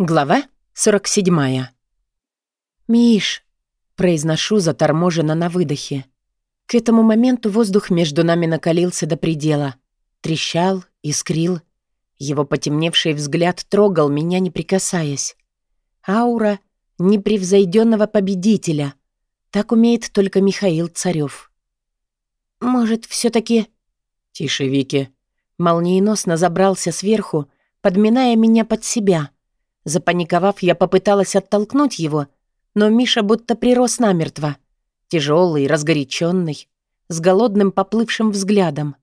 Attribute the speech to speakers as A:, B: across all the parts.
A: Глава 47. «Миш», — произношу заторможенно на выдохе. К этому моменту воздух между нами накалился до предела. Трещал, искрил. Его потемневший взгляд трогал меня, не прикасаясь. Аура непревзойденного победителя. Так умеет только Михаил Царев. «Может, все таки
B: «Тише, Вики».
A: Молниеносно забрался сверху, подминая меня под себя — Запаниковав, я попыталась оттолкнуть его, но Миша будто прирос намертво. Тяжелый, разгоряченный, с голодным поплывшим взглядом.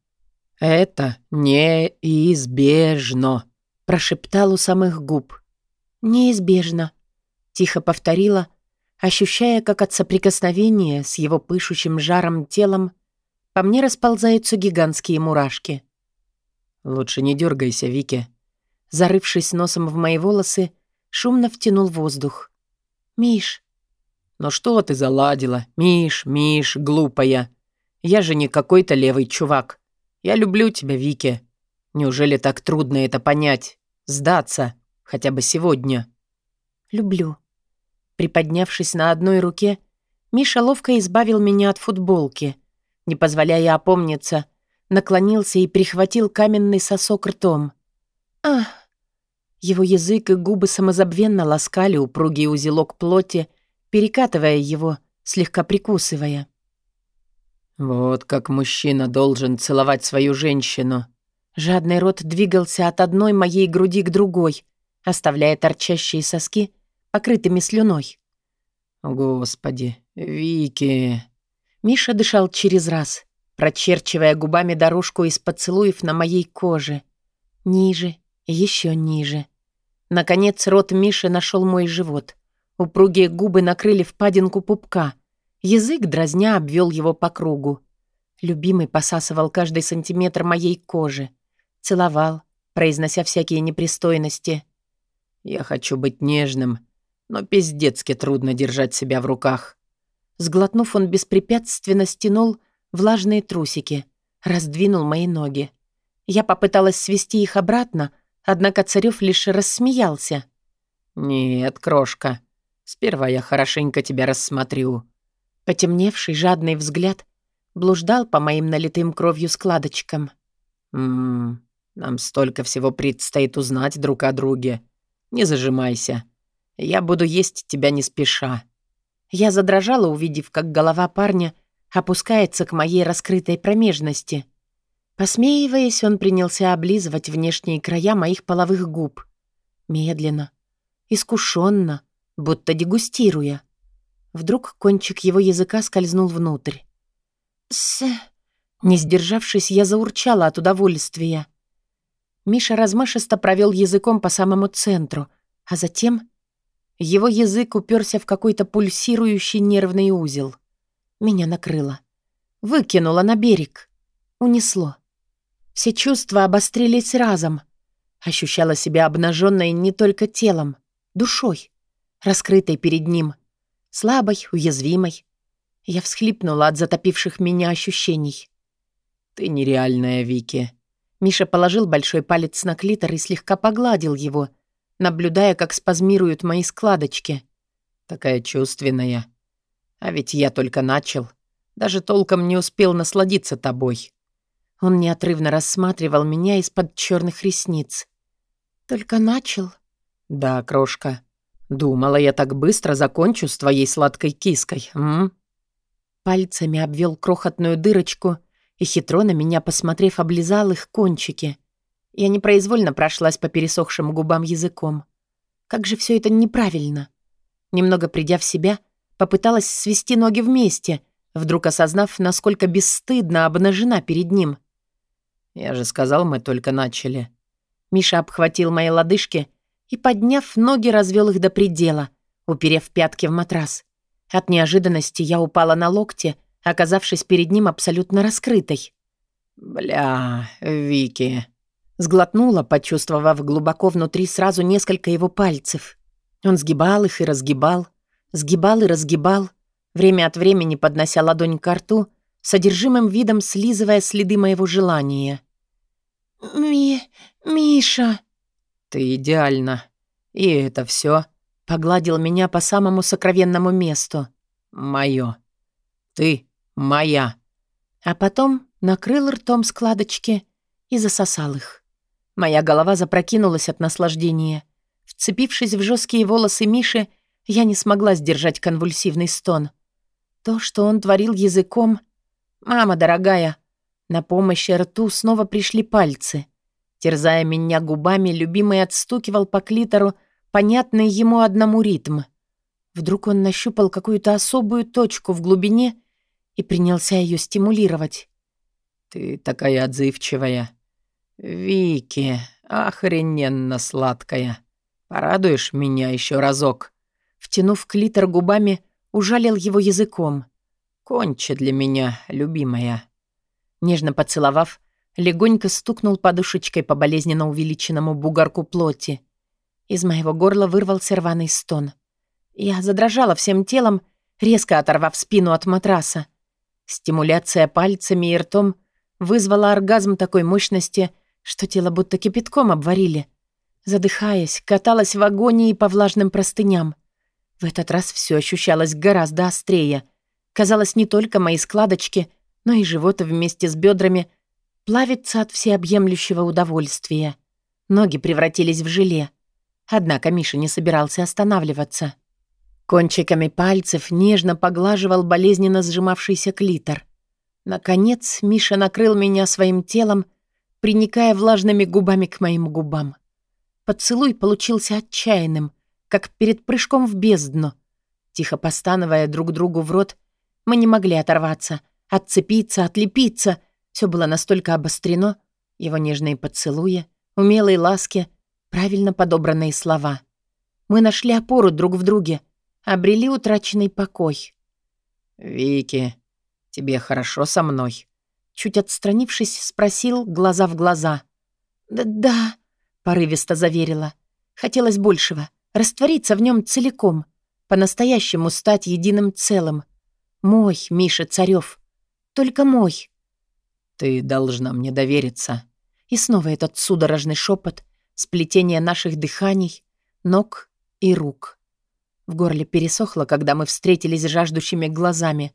B: «Это неизбежно», — прошептал у самых губ.
A: «Неизбежно», — тихо повторила, ощущая, как от соприкосновения с его пышущим жаром телом по мне расползаются гигантские мурашки.
B: «Лучше не дергайся, Вики»,
A: зарывшись носом в мои волосы, шумно втянул воздух. «Миш!»
B: «Ну что ты заладила? Миш, Миш, глупая! Я же не какой-то левый чувак. Я люблю тебя, Вики. Неужели так трудно это понять? Сдаться? Хотя бы сегодня?»
A: «Люблю». Приподнявшись на одной руке, Миша ловко избавил меня от футболки. Не позволяя опомниться, наклонился и прихватил каменный сосок ртом. «Ах!» Его язык и губы самозабвенно ласкали упругий узелок плоти, перекатывая его, слегка прикусывая.
B: «Вот как мужчина должен целовать свою женщину».
A: Жадный рот двигался от одной моей груди к другой, оставляя торчащие соски покрытыми слюной.
B: «Господи, Вики...»
A: Миша дышал через раз, прочерчивая губами дорожку из поцелуев на моей коже. Ниже, еще ниже. Наконец рот Миши нашел мой живот. Упругие губы накрыли впадинку пупка. Язык дразня обвел его по кругу. Любимый посасывал каждый сантиметр моей кожи. Целовал, произнося всякие непристойности.
B: «Я хочу быть нежным, но пиздецки трудно держать себя в руках».
A: Сглотнув, он беспрепятственно стянул влажные трусики, раздвинул мои ноги. Я попыталась свести их обратно, Однако Царёв лишь рассмеялся.
B: «Нет, крошка, сперва я хорошенько тебя рассмотрю».
A: Потемневший жадный взгляд блуждал по моим налитым кровью складочкам.
B: «Ммм, нам столько всего предстоит узнать друг о друге. Не зажимайся. Я буду есть тебя не спеша».
A: Я задрожала, увидев, как голова парня опускается к моей раскрытой промежности — Посмеиваясь, он принялся облизывать внешние края моих половых губ. Медленно, искушенно, будто дегустируя. Вдруг кончик его языка скользнул внутрь. «С...» Не сдержавшись, я заурчала от удовольствия. Миша размашисто провел языком по самому центру, а затем его язык уперся в какой-то пульсирующий нервный узел. Меня накрыло. Выкинуло на берег. Унесло. Все чувства обострились разом. Ощущала себя обнаженной не только телом, душой, раскрытой перед ним, слабой, уязвимой. Я всхлипнула от затопивших меня ощущений.
B: «Ты нереальная, Вики».
A: Миша положил большой палец на клитор и слегка погладил его, наблюдая, как спазмируют мои складочки.
B: «Такая чувственная. А ведь я только начал. Даже толком не успел насладиться тобой».
A: Он неотрывно рассматривал меня из-под черных ресниц. «Только начал?»
B: «Да, крошка. Думала, я так быстро закончу с твоей сладкой киской, м?»
A: Пальцами обвел крохотную дырочку и, хитро на меня посмотрев, облизал их кончики. Я непроизвольно прошлась по пересохшим губам языком. Как же все это неправильно. Немного придя в себя, попыталась свести ноги вместе, вдруг осознав, насколько бесстыдно обнажена перед ним —
B: «Я же сказал, мы только начали».
A: Миша обхватил мои лодыжки и, подняв ноги, развел их до предела, уперев пятки в матрас. От неожиданности я упала на локте, оказавшись перед ним абсолютно раскрытой.
B: «Бля, Вики...»
A: Сглотнула, почувствовав глубоко внутри сразу несколько его пальцев. Он сгибал их и разгибал, сгибал и разгибал, время от времени поднося ладонь к рту, содержимым видом слизывая следы моего желания. «Ми... Миша...»
B: «Ты идеальна. И это все погладил меня по самому сокровенному месту. Мое. Ты моя.
A: А потом накрыл ртом складочки и засосал их. Моя голова запрокинулась от наслаждения. Вцепившись в жесткие волосы Миши, я не смогла сдержать конвульсивный стон. То, что он творил языком... «Мама дорогая!» На помощь рту снова пришли пальцы. Терзая меня губами, любимый отстукивал по клитору понятный ему одному ритм. Вдруг он нащупал какую-то особую точку в глубине и принялся ее стимулировать.
B: «Ты такая отзывчивая. Вики, охрененно сладкая. Порадуешь меня еще разок?»
A: Втянув клитор губами, ужалил его языком.
B: «Кончи для меня, любимая».
A: Нежно поцеловав, легонько стукнул подушечкой по болезненно увеличенному бугорку плоти. Из моего горла вырвался рваный стон. Я задрожала всем телом, резко оторвав спину от матраса. Стимуляция пальцами и ртом вызвала оргазм такой мощности, что тело будто кипятком обварили. Задыхаясь, каталась в агонии по влажным простыням. В этот раз все ощущалось гораздо острее. Казалось, не только мои складочки, но и живот вместе с бедрами плавится от всеобъемлющего удовольствия. Ноги превратились в желе. Однако Миша не собирался останавливаться. Кончиками пальцев нежно поглаживал болезненно сжимавшийся клитор. Наконец Миша накрыл меня своим телом, приникая влажными губами к моим губам. Поцелуй получился отчаянным, как перед прыжком в бездну. Тихо постановая друг другу в рот, мы не могли оторваться, отцепиться, отлепиться. Все было настолько обострено. Его нежные поцелуи, умелые ласки, правильно подобранные слова. Мы нашли опору друг в друге, обрели утраченный покой.
B: «Вики, тебе хорошо со мной?»
A: Чуть отстранившись, спросил глаза в глаза. «Да-да», — порывисто заверила. Хотелось большего раствориться в нем целиком, по-настоящему стать единым целым. Мой, Миша Царев, только мой.
B: Ты должна мне довериться.
A: И снова этот судорожный шепот, сплетение наших дыханий, ног и рук. В горле пересохло, когда мы встретились жаждущими глазами.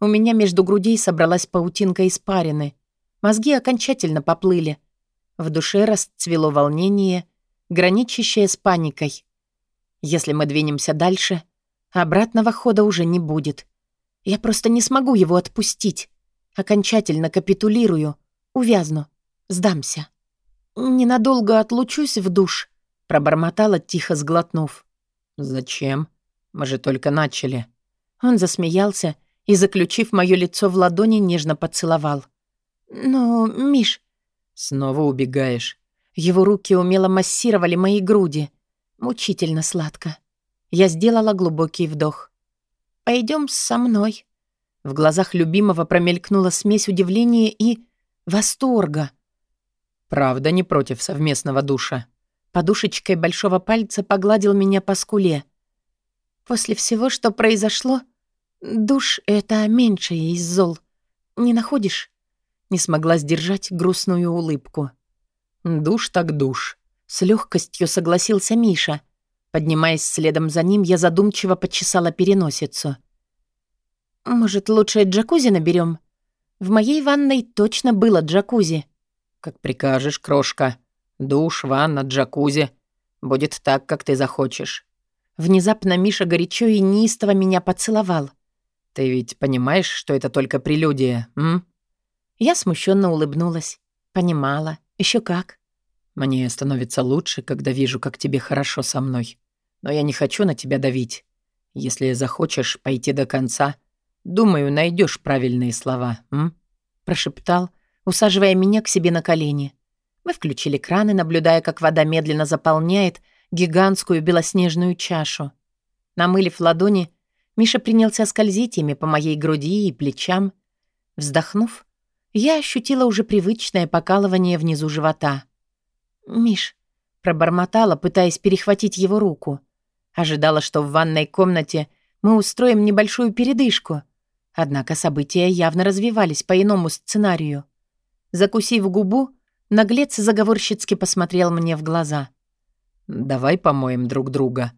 A: У меня между грудей собралась паутинка испарины. Мозги окончательно поплыли. В душе расцвело волнение, граничащее с паникой. Если мы двинемся дальше, обратного хода уже не будет. Я просто не смогу его отпустить. Окончательно капитулирую, увязну, сдамся. «Ненадолго отлучусь в душ», — пробормотала, тихо сглотнув.
B: «Зачем? Мы же только начали».
A: Он засмеялся и, заключив мое лицо в ладони, нежно поцеловал. «Но, Миш...»
B: «Снова убегаешь».
A: Его руки умело массировали мои груди — Мучительно сладко. Я сделала глубокий вдох. Пойдем со мной». В глазах любимого промелькнула смесь удивления и восторга.
B: «Правда не против совместного душа?»
A: Подушечкой большого пальца погладил меня по скуле. «После всего, что произошло, душ — это меньшее из зол. Не находишь?» Не смогла сдержать грустную улыбку.
B: «Душ так душ»,
A: с легкостью согласился Миша. Поднимаясь следом за ним, я задумчиво почесала переносицу. «Может, лучше джакузи наберем? В моей ванной точно было джакузи».
B: «Как прикажешь, крошка. Душ, ванна, джакузи. Будет так, как ты захочешь».
A: Внезапно Миша горячо и неистово меня поцеловал.
B: «Ты ведь понимаешь, что это только прелюдия, м?»
A: Я смущенно улыбнулась. Понимала. Еще как.
B: Мне становится лучше, когда вижу, как тебе хорошо со мной. Но я не хочу на тебя давить. Если захочешь пойти до конца, думаю, найдешь правильные слова, м?»
A: Прошептал, усаживая меня к себе на колени. Мы включили краны, наблюдая, как вода медленно заполняет гигантскую белоснежную чашу. Намылив ладони, Миша принялся скользить ими по моей груди и плечам. Вздохнув, я ощутила уже привычное покалывание внизу живота — «Миш», — пробормотала, пытаясь перехватить его руку. Ожидала, что в ванной комнате мы устроим небольшую передышку. Однако события явно развивались по иному сценарию. Закусив губу, наглец заговорщицки посмотрел мне в глаза.
B: «Давай помоем друг друга».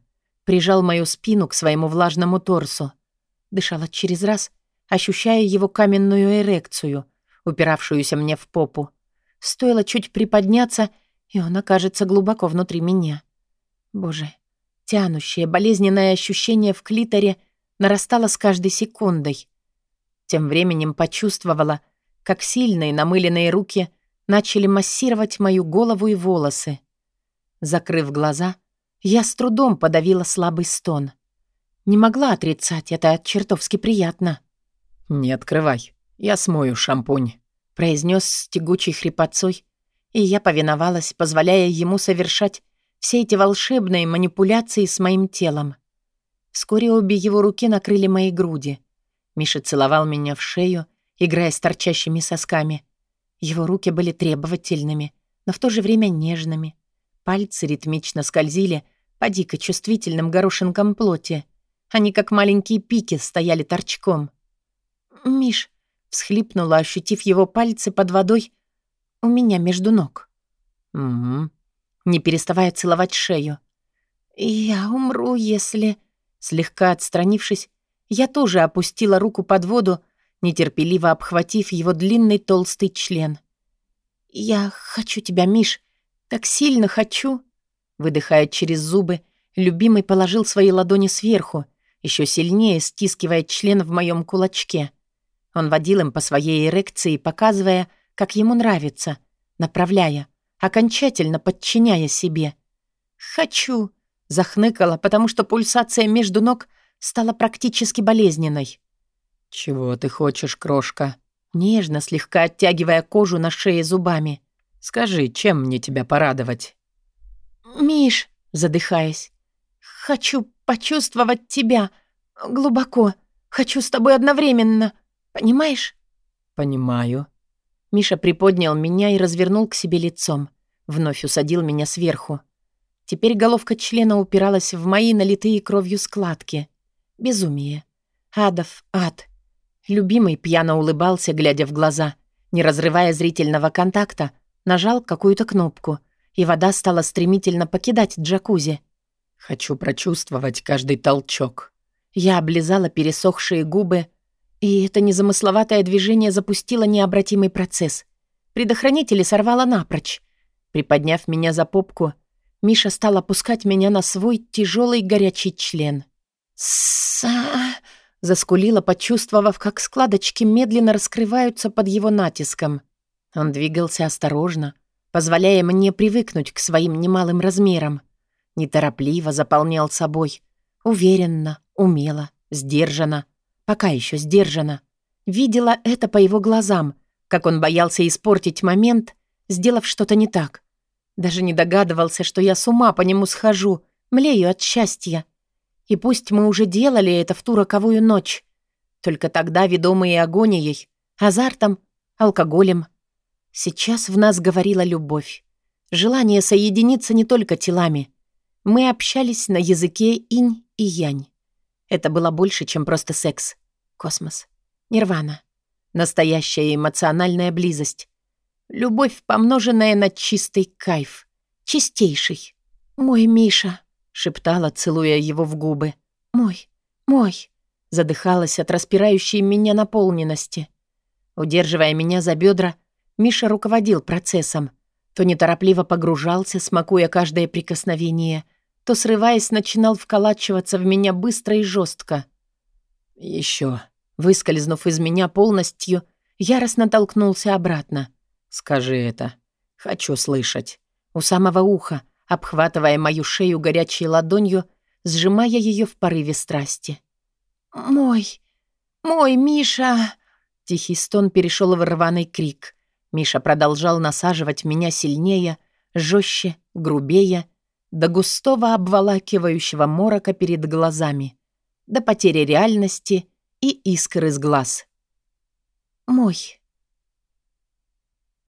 A: Прижал мою спину к своему влажному торсу. Дышала через раз, ощущая его каменную эрекцию, упиравшуюся мне в попу. Стоило чуть приподняться, и он окажется глубоко внутри меня. Боже, тянущее, болезненное ощущение в клиторе нарастало с каждой секундой. Тем временем почувствовала, как сильные намыленные руки начали массировать мою голову и волосы. Закрыв глаза, я с трудом подавила слабый стон. Не могла отрицать, это чертовски приятно.
B: «Не открывай, я смою шампунь», —
A: произнес с тягучей хрипотцой, и я повиновалась, позволяя ему совершать все эти волшебные манипуляции с моим телом. Вскоре обе его руки накрыли мои груди. Миша целовал меня в шею, играя с торчащими сосками. Его руки были требовательными, но в то же время нежными. Пальцы ритмично скользили по дико чувствительным горошинкам плоти. Они, как маленькие пики, стояли торчком. «Миш», — всхлипнула, ощутив его пальцы под водой, у меня между ног.
B: «Угу»,
A: не переставая целовать шею. «Я умру, если...» Слегка отстранившись, я тоже опустила руку под воду, нетерпеливо обхватив его длинный толстый член. «Я хочу тебя, Миш, так сильно хочу!» Выдыхая через зубы, любимый положил свои ладони сверху, еще сильнее стискивая член в моем кулачке. Он водил им по своей эрекции, показывая, как ему нравится, направляя, окончательно подчиняя себе. «Хочу!» — захныкала, потому что пульсация между ног стала практически болезненной.
B: «Чего ты хочешь, крошка?»
A: Нежно, слегка оттягивая кожу на шее зубами.
B: «Скажи, чем мне тебя порадовать?»
A: «Миш», задыхаясь, «хочу почувствовать тебя глубоко. Хочу с тобой одновременно. Понимаешь?»
B: «Понимаю».
A: Миша приподнял меня и развернул к себе лицом. Вновь усадил меня сверху. Теперь головка члена упиралась в мои налитые кровью складки. Безумие. Адов ад. Любимый пьяно улыбался, глядя в глаза. Не разрывая зрительного контакта, нажал какую-то кнопку, и вода стала стремительно покидать джакузи.
B: «Хочу прочувствовать каждый толчок».
A: Я облизала пересохшие губы, и это незамысловатое движение запустило необратимый процесс. Предохранители сорвало напрочь. Приподняв меня за попку, Миша стал опускать меня на свой тяжелый горячий член. «Са...» — заскулила, почувствовав, как складочки медленно раскрываются под его натиском. Он двигался осторожно, позволяя мне привыкнуть к своим немалым размерам. Неторопливо заполнял собой. Уверенно, умело, сдержанно. Пока еще сдержанно. Видела это по его глазам, как он боялся испортить момент, сделав что-то не так. Даже не догадывался, что я с ума по нему схожу, млею от счастья. И пусть мы уже делали это в ту роковую ночь. Только тогда, ведомые агонией, азартом, алкоголем. Сейчас в нас говорила любовь. Желание соединиться не только телами. Мы общались на языке инь и янь. Это было больше, чем просто секс. Космос. Нирвана. Настоящая эмоциональная близость. Любовь, помноженная на чистый кайф. Чистейший. «Мой Миша», — шептала, целуя его в губы. «Мой, мой», — задыхалась от распирающей меня наполненности. Удерживая меня за бедра, Миша руководил процессом. То неторопливо погружался, смакуя каждое прикосновение — то, срываясь, начинал вколачиваться в меня быстро и жестко.
B: Еще,
A: выскользнув из меня полностью, яростно толкнулся обратно.
B: «Скажи это. Хочу слышать».
A: У самого уха, обхватывая мою шею горячей ладонью, сжимая ее в порыве страсти. «Мой, мой Миша!» Тихий стон перешел в рваный крик. Миша продолжал насаживать меня сильнее, жестче, грубее, до густого обволакивающего морока перед глазами, до потери реальности и искр из глаз. «Мой».